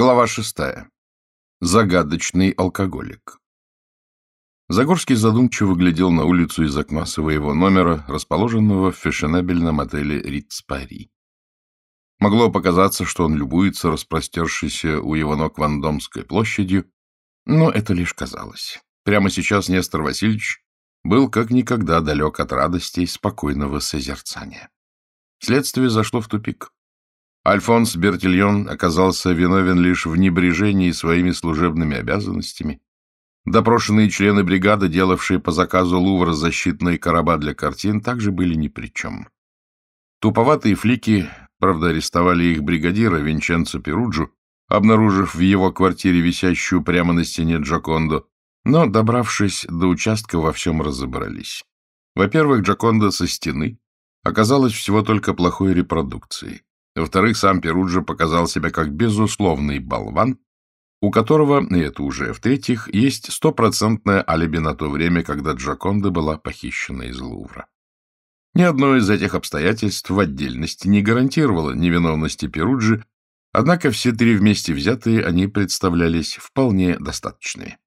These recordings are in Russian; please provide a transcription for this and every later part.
Глава шестая. Загадочный алкоголик. Загорский задумчиво глядел на улицу из окна своего номера, расположенного в фешенебельном отеле «Ритц Пари». Могло показаться, что он любуется распростершейся у его ног Вандомской площадью, но это лишь казалось. Прямо сейчас Нестор Васильевич был как никогда далек от радости и спокойного созерцания. Следствие зашло в тупик. Альфонс Бертильон оказался виновен лишь в небрежении своими служебными обязанностями. Допрошенные члены бригады, делавшие по заказу Лувра защитные короба для картин, также были ни при чем. Туповатые флики, правда, арестовали их бригадира Винченцо Перуджу, обнаружив в его квартире висящую прямо на стене Джакондо, но, добравшись до участка, во всем разобрались. Во-первых, Джакондо со стены оказалась всего только плохой репродукцией. Во-вторых, сам Перуджа показал себя как безусловный болван, у которого, и это уже в-третьих, есть стопроцентное алиби на то время, когда Джаконда была похищена из Лувра. Ни одно из этих обстоятельств в отдельности не гарантировало невиновности Перуджи, однако все три вместе взятые они представлялись вполне достаточными.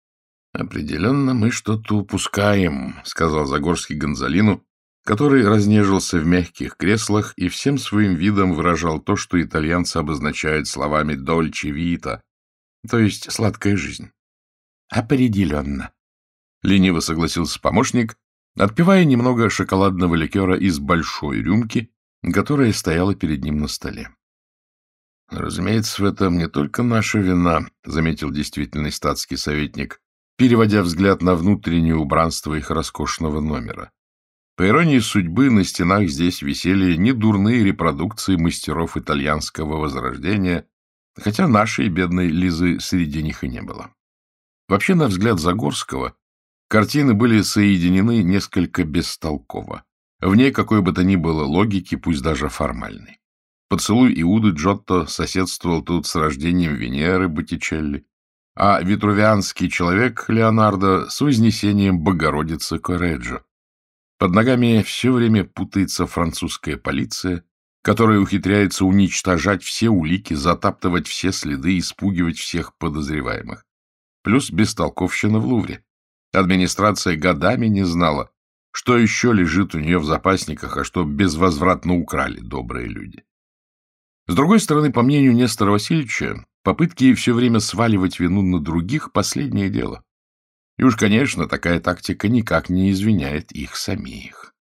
«Определенно мы что-то упускаем», — сказал Загорский Гонзалину, который разнежился в мягких креслах и всем своим видом выражал то, что итальянцы обозначают словами «дольче вита», то есть «сладкая жизнь». «Определенно», — лениво согласился помощник, отпивая немного шоколадного ликера из большой рюмки, которая стояла перед ним на столе. «Разумеется, в этом не только наша вина», — заметил действительный статский советник, переводя взгляд на внутреннее убранство их роскошного номера. По иронии судьбы, на стенах здесь висели недурные репродукции мастеров итальянского возрождения, хотя нашей бедной Лизы среди них и не было. Вообще, на взгляд Загорского, картины были соединены несколько бестолково. В ней какой бы то ни было логики, пусть даже формальной. Поцелуй Иуды Джотто соседствовал тут с рождением Венеры Боттичелли, а витрувианский человек Леонардо с вознесением Богородицы Кореджо. Под ногами все время путается французская полиция, которая ухитряется уничтожать все улики, затаптывать все следы, испугивать всех подозреваемых. Плюс бестолковщина в Лувре. Администрация годами не знала, что еще лежит у нее в запасниках, а что безвозвратно украли добрые люди. С другой стороны, по мнению Нестора Васильевича, попытки все время сваливать вину на других – последнее дело. И уж, конечно, такая тактика никак не извиняет их самих.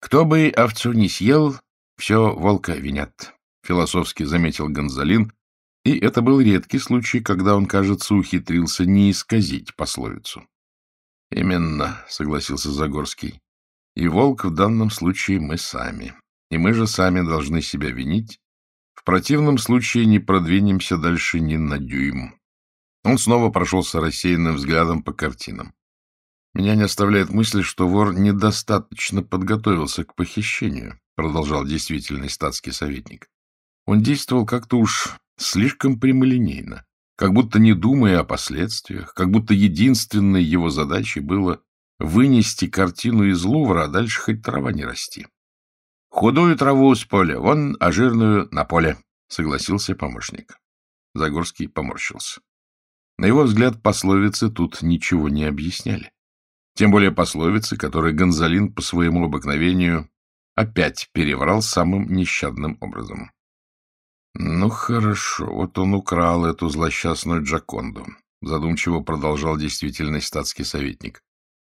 «Кто бы овцу не съел, все волка винят», — философски заметил Гонзалин, и это был редкий случай, когда он, кажется, ухитрился не исказить пословицу. «Именно», — согласился Загорский, — «и волк в данном случае мы сами, и мы же сами должны себя винить, в противном случае не продвинемся дальше ни на дюйм. Он снова прошелся рассеянным взглядом по картинам. «Меня не оставляет мысль, что вор недостаточно подготовился к похищению», продолжал действительный статский советник. «Он действовал как-то уж слишком прямолинейно, как будто не думая о последствиях, как будто единственной его задачей было вынести картину из Лувра, а дальше хоть трава не расти. «Худую траву с поля вон, а жирную на поле», — согласился помощник. Загорский поморщился. На его взгляд, пословицы тут ничего не объясняли. Тем более пословицы, которые Гонзалин по своему обыкновению опять переврал самым нещадным образом. «Ну, хорошо, вот он украл эту злосчастную Джаконду», — задумчиво продолжал действительный статский советник.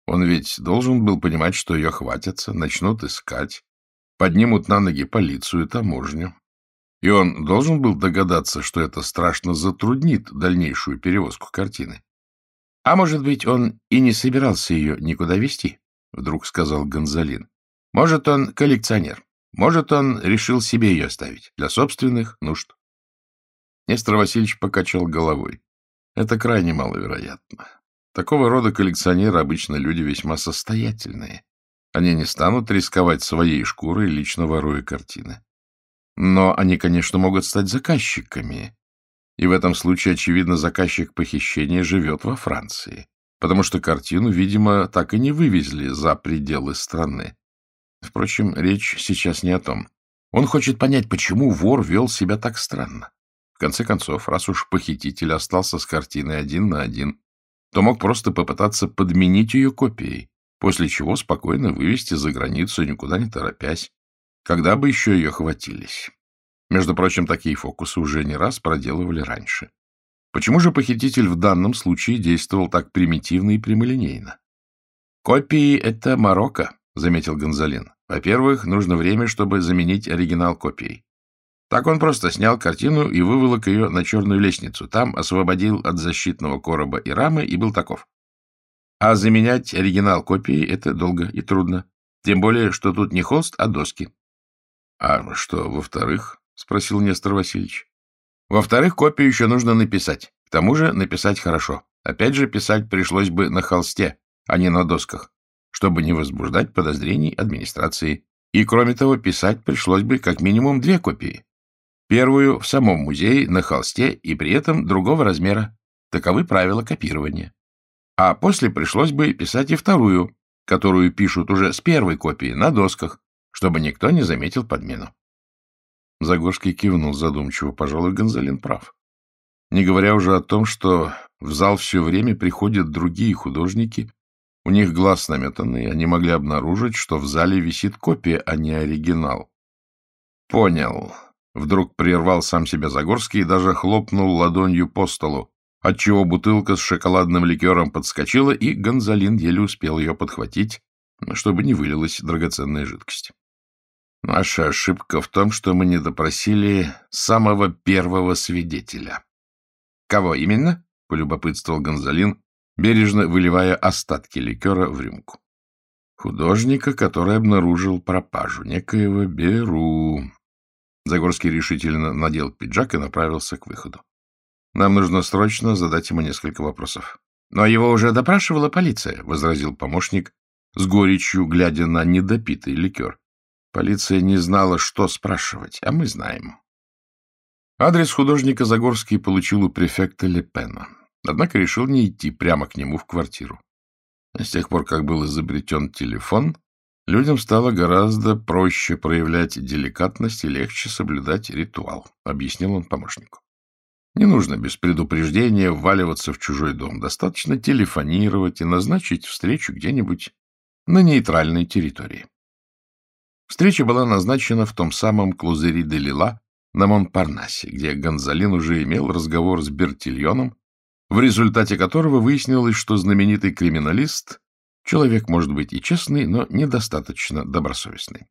«Он ведь должен был понимать, что ее хватятся, начнут искать, поднимут на ноги полицию и таможню. И он должен был догадаться, что это страшно затруднит дальнейшую перевозку картины. — А может быть, он и не собирался ее никуда везти? — вдруг сказал Гонзалин. — Может, он коллекционер. Может, он решил себе ее оставить для собственных нужд. Нестор Васильевич покачал головой. Это крайне маловероятно. Такого рода коллекционеры обычно люди весьма состоятельные. Они не станут рисковать своей шкурой, лично воруя картины. Но они, конечно, могут стать заказчиками. И в этом случае, очевидно, заказчик похищения живет во Франции, потому что картину, видимо, так и не вывезли за пределы страны. Впрочем, речь сейчас не о том. Он хочет понять, почему вор вел себя так странно. В конце концов, раз уж похититель остался с картиной один на один, то мог просто попытаться подменить ее копией, после чего спокойно вывести за границу, никуда не торопясь, когда бы еще ее хватились. Между прочим, такие фокусы уже не раз проделывали раньше. Почему же похититель в данном случае действовал так примитивно и прямолинейно? «Копии — это Марокко», — заметил Гонзалин. «Во-первых, нужно время, чтобы заменить оригинал копией. Так он просто снял картину и выволок ее на черную лестницу. Там освободил от защитного короба и рамы и был таков. А заменять оригинал копии — это долго и трудно. Тем более, что тут не холст, а доски. — А что, во-вторых? — спросил Нестор Васильевич. — Во-вторых, копию еще нужно написать. К тому же написать хорошо. Опять же, писать пришлось бы на холсте, а не на досках, чтобы не возбуждать подозрений администрации. И, кроме того, писать пришлось бы как минимум две копии. Первую в самом музее на холсте и при этом другого размера. Таковы правила копирования. А после пришлось бы писать и вторую, которую пишут уже с первой копии на досках, чтобы никто не заметил подмену. Загорский кивнул задумчиво. Пожалуй, Гонзалин прав. Не говоря уже о том, что в зал все время приходят другие художники, у них глаз наметанный, они могли обнаружить, что в зале висит копия, а не оригинал. — Понял, Вдруг прервал сам себя Загорский и даже хлопнул ладонью по столу, отчего бутылка с шоколадным ликером подскочила, и Гонзалин еле успел ее подхватить, чтобы не вылилась драгоценная жидкость. Наша ошибка в том, что мы не допросили самого первого свидетеля. — Кого именно? — полюбопытствовал Гонзалин, бережно выливая остатки ликера в рюмку. Художника, который обнаружил пропажу, некоего Беру, Загорский решительно надел пиджак и направился к выходу. Нам нужно срочно задать ему несколько вопросов. — Но его уже допрашивала полиция, — возразил помощник, с горечью глядя на недопитый ликер. Полиция не знала, что спрашивать, а мы знаем. Адрес художника Загорский получил у префекта Лепена, однако решил не идти прямо к нему в квартиру. С тех пор, как был изобретен телефон, Людям стало гораздо проще проявлять деликатность и легче соблюдать ритуал, — объяснил он помощнику. Не нужно без предупреждения вваливаться в чужой дом. Достаточно телефонировать и назначить встречу где-нибудь на нейтральной территории. Встреча была назначена в том самом Клузери де Лила на Монпарнасе, где Гонзалин уже имел разговор с Бертильоном, в результате которого выяснилось, что знаменитый криминалист Человек может быть и честный, но недостаточно добросовестный.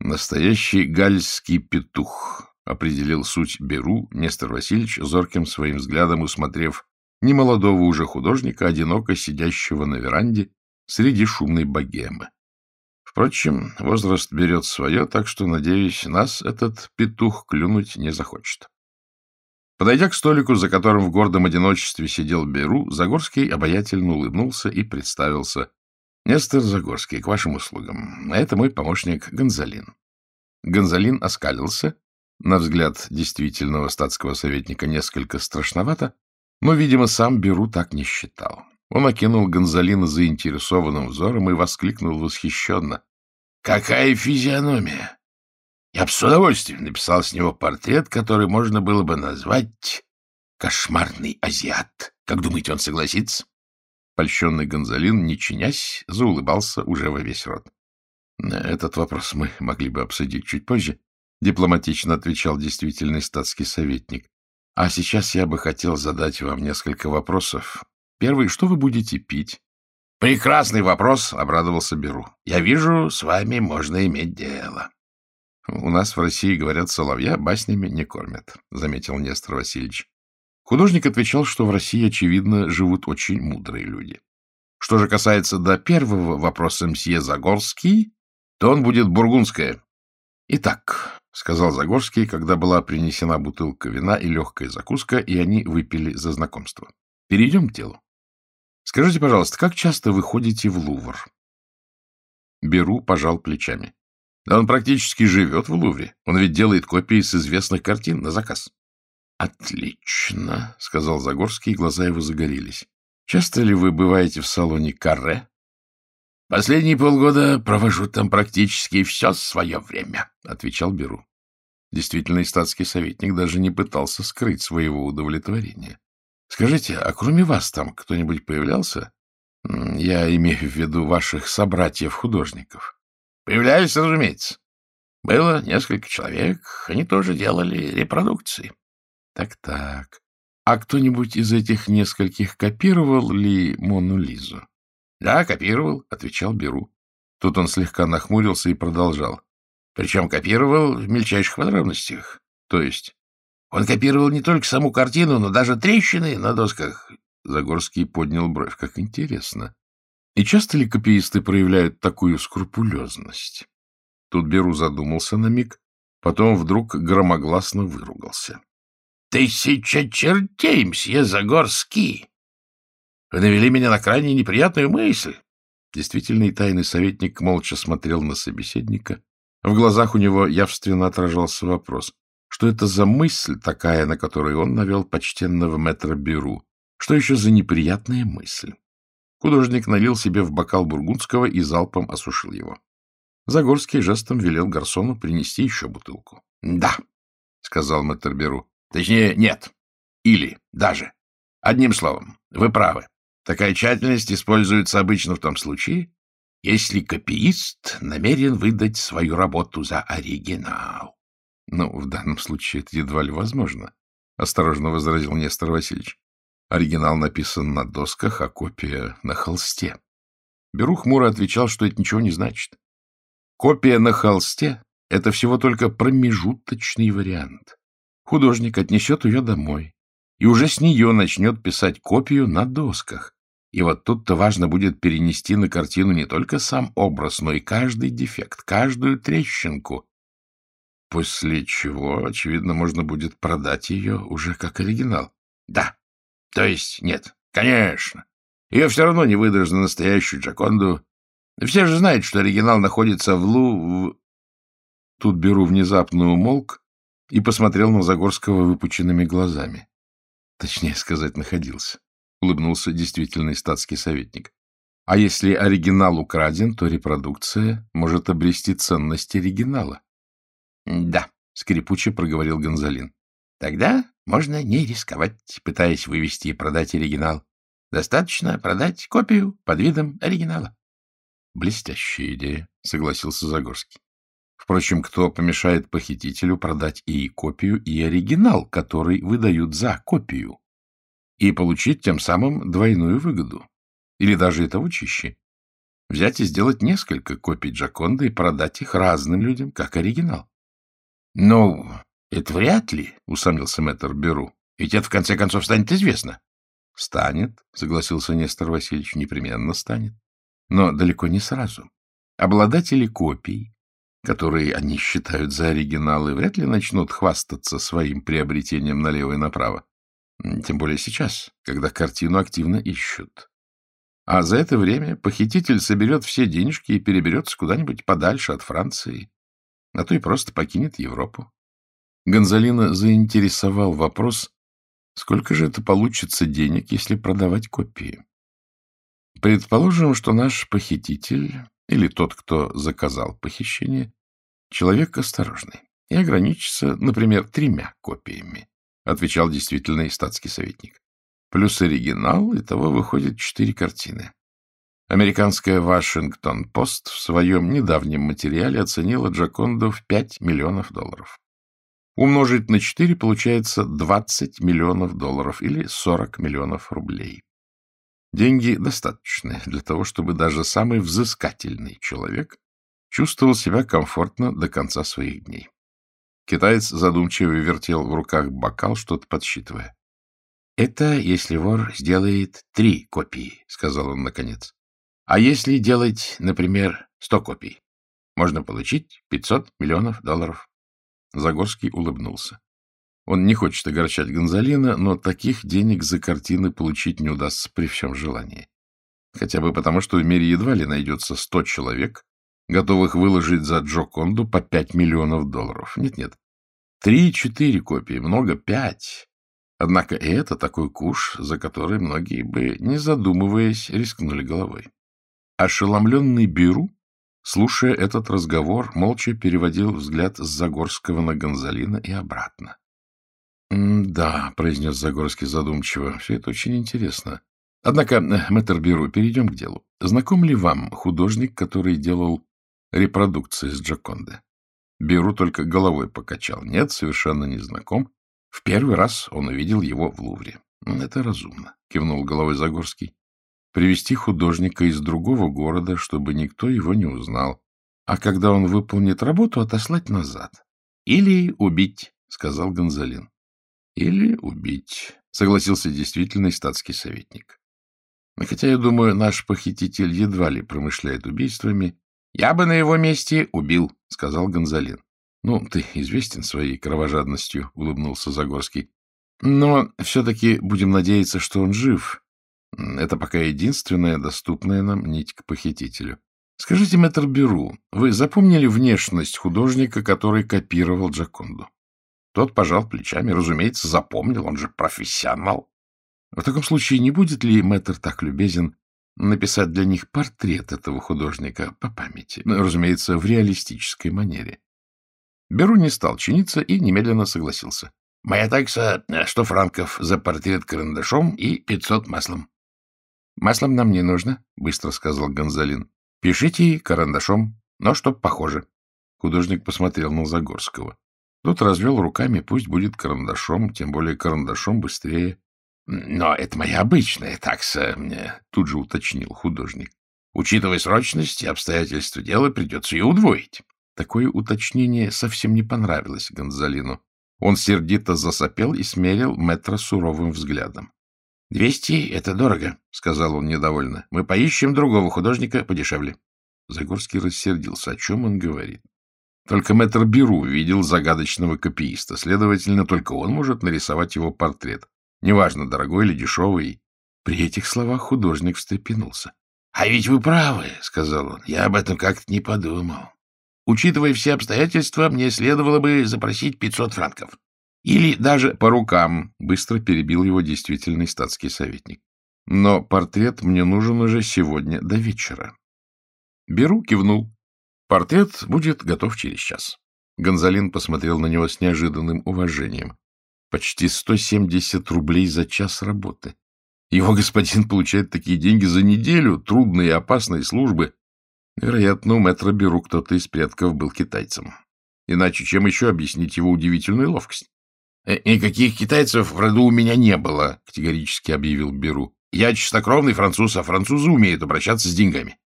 Настоящий гальский петух, определил суть Беру Нестор Васильевич, зорким своим взглядом усмотрев немолодого уже художника, одиноко сидящего на веранде среди шумной богемы. Впрочем, возраст берет свое, так что, надеюсь, нас этот петух клюнуть не захочет. Подойдя к столику, за которым в гордом одиночестве сидел Беру, Загорский обаятельно улыбнулся и представился. — Нестор Загорский, к вашим услугам. А это мой помощник Гонзалин. Гонзалин оскалился, на взгляд действительного статского советника несколько страшновато, но, видимо, сам Беру так не считал. Он окинул Гонзалина заинтересованным взором и воскликнул восхищенно. — Какая физиономия! Я бы с удовольствием написал с него портрет, который можно было бы назвать «Кошмарный азиат». Как думаете, он согласится? Польщенный Гонзалин, не чинясь, заулыбался уже во весь рот. Этот вопрос мы могли бы обсудить чуть позже, дипломатично отвечал действительный статский советник. А сейчас я бы хотел задать вам несколько вопросов. Первый, что вы будете пить? Прекрасный вопрос, обрадовался Беру. Я вижу, с вами можно иметь дело. У нас в России, говорят, соловья баснями не кормят, — заметил Нестор Васильевич. Художник отвечал, что в России, очевидно, живут очень мудрые люди. Что же касается до первого вопроса мсье Загорский, то он будет бургундское. — Итак, — сказал Загорский, когда была принесена бутылка вина и легкая закуска, и они выпили за знакомство. — Перейдем к делу. Скажите, пожалуйста, как часто вы ходите в Лувр? Беру пожал плечами. Да он практически живет в Лувре. Он ведь делает копии с известных картин на заказ. — Отлично, — сказал Загорский, и глаза его загорелись. — Часто ли вы бываете в салоне Карре? — Последние полгода провожу там практически все свое время, — отвечал Беру. — Действительный статский советник даже не пытался скрыть своего удовлетворения. — Скажите, а кроме вас там кто-нибудь появлялся? Я имею в виду ваших собратьев-художников. — Появлялись, разумеется. Было несколько человек, они тоже делали репродукции. Так-так. А кто-нибудь из этих нескольких копировал ли Мону Лизу? — Да, копировал, — отвечал Беру. Тут он слегка нахмурился и продолжал. Причем копировал в мельчайших подробностях. То есть он копировал не только саму картину, но даже трещины на досках. Загорский поднял бровь. Как интересно. И часто ли копиисты проявляют такую скрупулезность? Тут Беру задумался на миг, потом вдруг громогласно выругался. — Тысяча чертей, мсье Загорский! Вы навели меня на крайне неприятную мысль. Действительный тайный советник молча смотрел на собеседника. В глазах у него явственно отражался вопрос. Что это за мысль такая, на которую он навел почтенного мэтра Беру? Что еще за неприятная мысль? Художник налил себе в бокал бургундского и залпом осушил его. Загорский жестом велел гарсону принести еще бутылку. — Да, — сказал мэтр Беру. — Точнее, нет. Или даже. Одним словом, вы правы. Такая тщательность используется обычно в том случае, если копиист намерен выдать свою работу за оригинал. — Ну, в данном случае это едва ли возможно, — осторожно возразил Нестор Васильевич. Оригинал написан на досках, а копия — на холсте. Беру хмуро отвечал, что это ничего не значит. Копия на холсте — это всего только промежуточный вариант. Художник отнесет ее домой и уже с нее начнет писать копию на досках. И вот тут-то важно будет перенести на картину не только сам образ, но и каждый дефект, каждую трещинку, после чего, очевидно, можно будет продать ее уже как оригинал. Да. То есть нет. Конечно. Ее все равно не выдашь за настоящую Джаконду. Все же знают, что оригинал находится в Лу... В... Тут Беру внезапно умолк и посмотрел на Загорского выпученными глазами. Точнее сказать, находился улыбнулся действительный статский советник. А если оригинал украден, то репродукция может обрести ценность оригинала. — Да, — скрипуче проговорил Гонзалин. — Тогда можно не рисковать, пытаясь вывести и продать оригинал. Достаточно продать копию под видом оригинала. — Блестящая идея, — согласился Загорский. Впрочем, кто помешает похитителю продать и копию, и оригинал, который выдают за копию? и получить тем самым двойную выгоду. Или даже и того чище. Взять и сделать несколько копий Джаконда и продать их разным людям, как оригинал. — Ну, это вряд ли, — усомнился мэтр Беру. — Ведь это, в конце концов, станет известно. — Станет, — согласился Нестор Васильевич, — непременно станет. Но далеко не сразу. Обладатели копий, которые они считают за оригиналы, вряд ли начнут хвастаться своим приобретением налево и направо. Тем более сейчас, когда картину активно ищут. А за это время похититель соберет все денежки и переберется куда-нибудь подальше от Франции, а то и просто покинет Европу. Гонзалина заинтересовал вопрос, сколько же это получится денег, если продавать копии. Предположим, что наш похититель, или тот, кто заказал похищение, человек осторожный и ограничится, например, тремя копиями. — отвечал действительный статский советник. Плюс оригинал, и того выходит четыре картины. Американская «Вашингтон-Пост» в своем недавнем материале оценила Джаконду в 5 миллионов долларов. Умножить на 4 получается 20 миллионов долларов или 40 миллионов рублей. Деньги достаточны для того, чтобы даже самый взыскательный человек чувствовал себя комфортно до конца своих дней. Китаец задумчиво вертел в руках бокал, что-то подсчитывая. — Это если вор сделает три копии, — сказал он наконец. — А если делать, например, сто копий? Можно получить пятьсот миллионов долларов. Загорский улыбнулся. Он не хочет огорчать Гонзалина, но таких денег за картины получить не удастся при всем желании. Хотя бы потому, что в мире едва ли найдется сто человек, готовых выложить за Джо Конду по пять миллионов долларов. Нет-нет. Три-четыре копии, много пять. Однако и это такой куш, за который многие бы, не задумываясь, рискнули головой. Ошеломленный Беру слушая этот разговор, молча переводил взгляд с Загорского на Гонзалина и обратно. — Да, — произнес Загорский задумчиво, — все это очень интересно. Однако, э, мэтр Беру, перейдем к делу. Знаком ли вам художник, который делал репродукции с Джаконды? Беру только головой покачал. Нет, совершенно не знаком. В первый раз он увидел его в Лувре. — Это разумно, — кивнул головой Загорский. — Привести художника из другого города, чтобы никто его не узнал. А когда он выполнит работу, отослать назад. — Или убить, — сказал Гонзалин. — Или убить, — согласился действительный статский советник. Хотя, я думаю, наш похититель едва ли промышляет убийствами. — Я бы на его месте убил, — сказал Гонзалин. — Ну, ты известен своей кровожадностью, — улыбнулся Загорский. Но все-таки будем надеяться, что он жив. Это пока единственная доступная нам нить к похитителю. Скажите, мэтр Беру, вы запомнили внешность художника, который копировал Джаконду? Тот пожал плечами. Разумеется, запомнил, он же профессионал. В таком случае не будет ли мэтр так любезен написать для них портрет этого художника по памяти? Разумеется, в реалистической манере. Беру не стал чиниться и немедленно согласился. Моя такса — сто франков за портрет карандашом и пятьсот маслом. — Маслом нам не нужно, — быстро сказал Гонзалин. — Пишите карандашом, но чтоб похоже. Художник посмотрел на Загорского. Тот развел руками, пусть будет карандашом, тем более карандашом быстрее. — Но это моя обычная такса, — тут же уточнил художник. Учитывая срочность и обстоятельства дела, придется ее удвоить. Такое уточнение совсем не понравилось Гонзалину. Он сердито засопел и смерил Мэтра суровым взглядом. — Двести — это дорого, — сказал он недовольно. — Мы поищем другого художника подешевле. Загорский рассердился. О чем он говорит? Только мэтр Беру видел загадочного копииста, следовательно, только он может нарисовать его портрет. Неважно, дорогой или дешевый. При этих словах художник встрепенулся. — А ведь вы правы, — сказал он. — Я об этом как-то не подумал. Учитывая все обстоятельства, мне следовало бы запросить 500 франков. Или даже по рукам, — быстро перебил его действительный статский советник. Но портрет мне нужен уже сегодня до вечера. Беру, кивнул. Портрет будет готов через час. Гонзалин посмотрел на него с неожиданным уважением. Почти 170 рублей за час работы. Его господин получает такие деньги за неделю трудной и опасной службы, Вероятно, у мэтра Беру кто-то из предков был китайцем. Иначе чем еще объяснить его удивительную ловкость? «Э, — Никаких китайцев в роду у меня не было, — категорически объявил Беру. — Я чистокровный француз, а французы умеют обращаться с деньгами.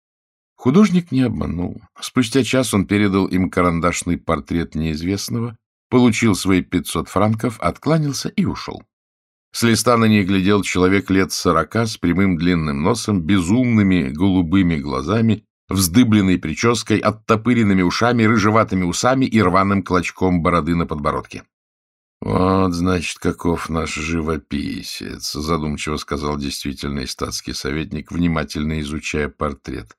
Художник не обманул. Спустя час он передал им карандашный портрет неизвестного, получил свои пятьсот франков, откланялся и ушел. С листа на них глядел человек лет сорока с прямым длинным носом, безумными голубыми глазами вздыбленной прической, оттопыренными ушами, рыжеватыми усами и рваным клочком бороды на подбородке. — Вот, значит, каков наш живописец, — задумчиво сказал действительный статский советник, внимательно изучая портрет.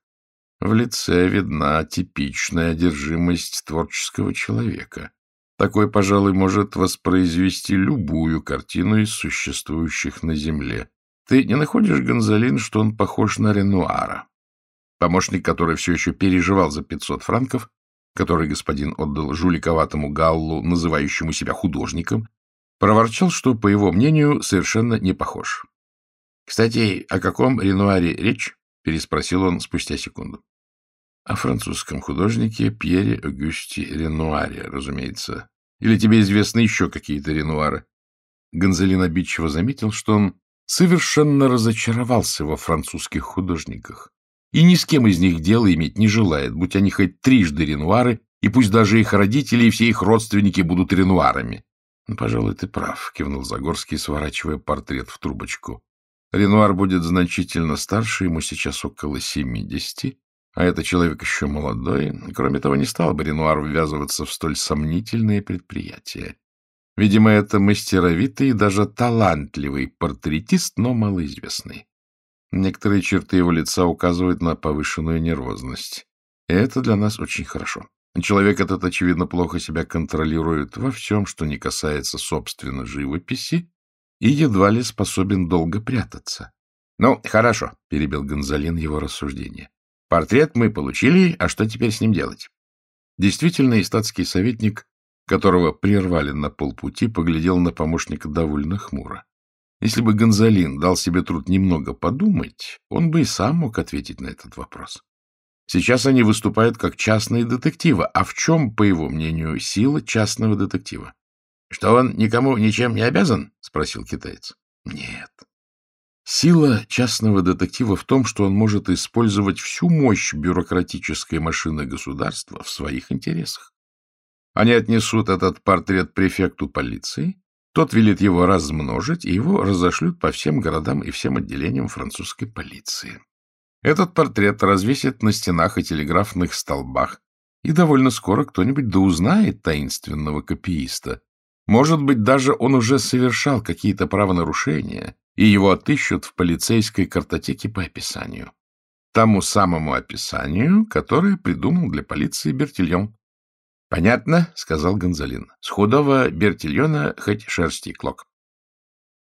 В лице видна типичная одержимость творческого человека. Такой, пожалуй, может воспроизвести любую картину из существующих на Земле. Ты не находишь, Гонзалин, что он похож на Ренуара? Помощник, который все еще переживал за 500 франков, который господин отдал жуликоватому Галлу, называющему себя художником, проворчал, что, по его мнению, совершенно не похож. — Кстати, о каком Ренуаре речь? — переспросил он спустя секунду. — О французском художнике Пьере Огюсте Ренуаре, разумеется. Или тебе известны еще какие-то Ренуары? Гонзалин обидчиво заметил, что он совершенно разочаровался во французских художниках и ни с кем из них дела иметь не желает, будь они хоть трижды ренуары, и пусть даже их родители и все их родственники будут ренуарами. Ну, — Пожалуй, ты прав, — кивнул Загорский, сворачивая портрет в трубочку. Ренуар будет значительно старше, ему сейчас около семидесяти, а это человек еще молодой. Кроме того, не стал бы Ренуар ввязываться в столь сомнительные предприятия. Видимо, это мастеровитый и даже талантливый портретист, но малоизвестный. Некоторые черты его лица указывают на повышенную нервозность. И это для нас очень хорошо. Человек этот, очевидно, плохо себя контролирует во всем, что не касается, собственно, живописи, и едва ли способен долго прятаться. — Ну, хорошо, — перебил Гонзалин его рассуждение. Портрет мы получили, а что теперь с ним делать? Действительно, статский советник, которого прервали на полпути, поглядел на помощника довольно хмуро. Если бы Гонзалин дал себе труд немного подумать, он бы и сам мог ответить на этот вопрос. Сейчас они выступают как частные детективы. А в чем, по его мнению, сила частного детектива? — Что он никому ничем не обязан? — спросил китаец. — Нет. Сила частного детектива в том, что он может использовать всю мощь бюрократической машины государства в своих интересах. Они отнесут этот портрет префекту полиции, тот велит его размножить, и его разошлют по всем городам и всем отделениям французской полиции. Этот портрет развесят на стенах и телеграфных столбах, и довольно скоро кто-нибудь да узнает таинственного копииста. Может быть, даже он уже совершал какие-то правонарушения, и его отыщут в полицейской картотеке по описанию. Тому самому описанию, которое придумал для полиции Бертильон. — Понятно, — сказал Гонзалин. — С худого Бертильона хоть шерсти клок.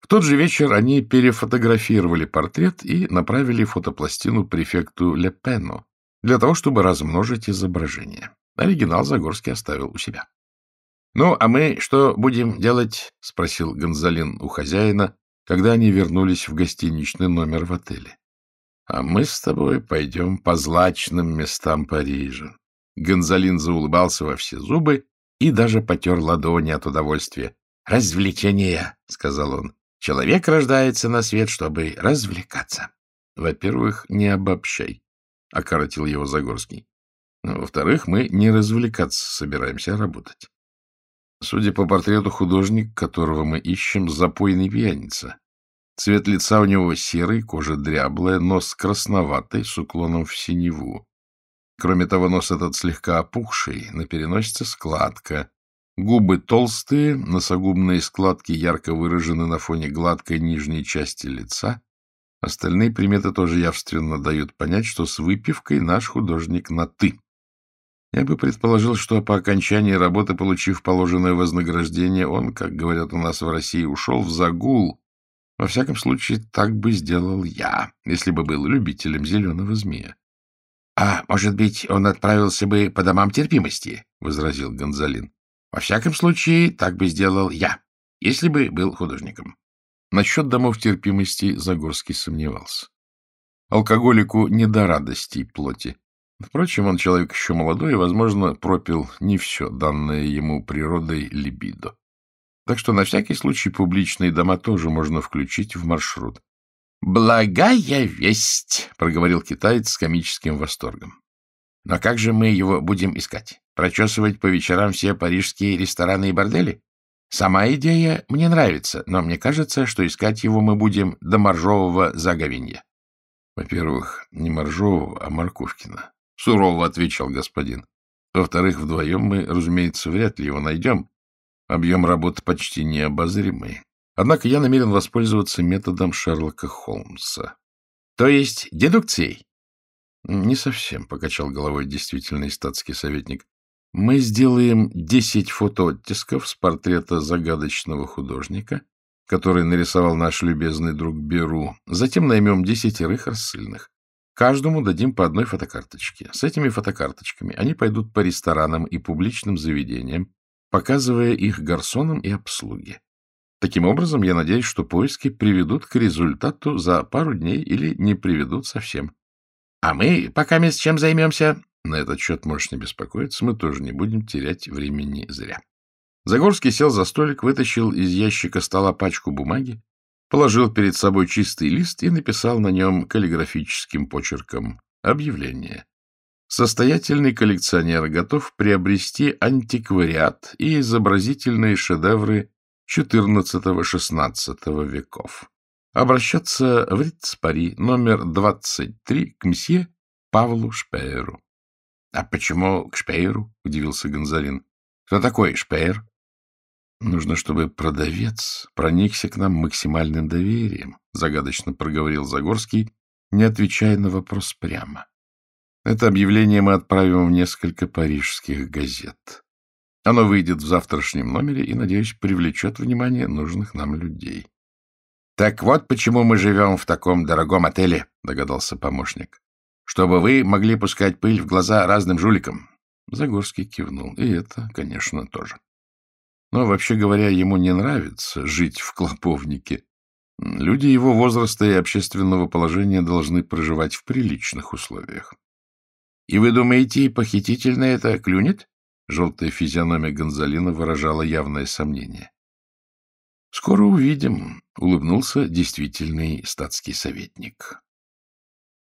В тот же вечер они перефотографировали портрет и направили фотопластину префекту Лепену для того, чтобы размножить изображение. Оригинал Загорский оставил у себя. — Ну, а мы что будем делать? — спросил Гонзалин у хозяина, когда они вернулись в гостиничный номер в отеле. — А мы с тобой пойдем по злачным местам Парижа. Гонзалин заулыбался во все зубы и даже потер ладони от удовольствия. — Развлечения, — сказал он. Человек рождается на свет, чтобы развлекаться. Во-первых, не обобщай, — окоротил его Загорский. Во-вторых, мы не развлекаться собираемся, а работать. Судя по портрету художник, которого мы ищем, запойный пьяница. Цвет лица у него серый, кожа дряблая, нос красноватый, с уклоном в синеву. Кроме того, нос этот слегка опухший, на переносице складка, Губы толстые, носогубные складки ярко выражены на фоне гладкой нижней части лица. Остальные приметы тоже явственно дают понять, что с выпивкой наш художник на «ты». Я бы предположил, что по окончании работы, получив положенное вознаграждение, он, как говорят у нас в России, ушел в загул. Во всяком случае, так бы сделал я, если бы был любителем зеленого змея. — А, может быть, он отправился бы по домам терпимости? — возразил Гонзалин. Во всяком случае, так бы сделал я, если бы был художником. Насчет домов терпимости Загорский сомневался. Алкоголику не до радостей плоти. Впрочем, он человек еще молодой и, возможно, пропил не все, данное ему природой либидо. Так что на всякий случай публичные дома тоже можно включить в маршрут. «Благая весть!» — проговорил китаец с комическим восторгом. «Но как же мы его будем искать? Прочесывать по вечерам все парижские рестораны и бордели? Сама идея мне нравится, но мне кажется, что искать его мы будем до моржового заговенья. Во-первых, не моржового, а морковкина. Сурово отвечал господин. Во-вторых, вдвоем мы, разумеется, вряд ли его найдем. Объем работы почти необозримый. Однако я намерен воспользоваться методом Шерлока Холмса. То есть дедукцией? Не совсем, — покачал головой действительный статский советник. Мы сделаем 10 фотооттисков с портрета загадочного художника, который нарисовал наш любезный друг Беру. Затем наймем десятерых рассыльных. Каждому дадим по одной фотокарточке. С этими фотокарточками они пойдут по ресторанам и публичным заведениям, показывая их гарсонам и обслуге. Таким образом, я надеюсь, что поиски приведут к результату за пару дней или не приведут совсем. А мы пока мы с чем займемся? На этот счет можешь не беспокоиться, мы тоже не будем терять времени зря. Загорский сел за столик, вытащил из ящика стола пачку бумаги, положил перед собой чистый лист и написал на нем каллиграфическим почерком объявление. Состоятельный коллекционер готов приобрести антиквариат и изобразительные шедевры XIV-XVI веков. Обращаться в Рицпари, номер 23, к мсье Павлу Шпееру. — А почему к Шпееру? — удивился Гонзалин. — Кто такой Шпеер? — Нужно, чтобы продавец проникся к нам максимальным доверием, — загадочно проговорил Загорский, не отвечая на вопрос прямо. Это объявление мы отправим в несколько парижских газет. Оно выйдет в завтрашнем номере и, надеюсь, привлечет внимание нужных нам людей. — Так вот почему мы живем в таком дорогом отеле, — догадался помощник чтобы вы могли пускать пыль в глаза разным жуликам. Загорский кивнул. И это, конечно, тоже. Но, вообще говоря, ему не нравится жить в клоповнике. Люди его возраста и общественного положения должны проживать в приличных условиях. — И вы думаете, похититель на это клюнет? Желтая физиономия Гонзалина выражала явное сомнение. — Скоро увидим, — улыбнулся действительный статский советник.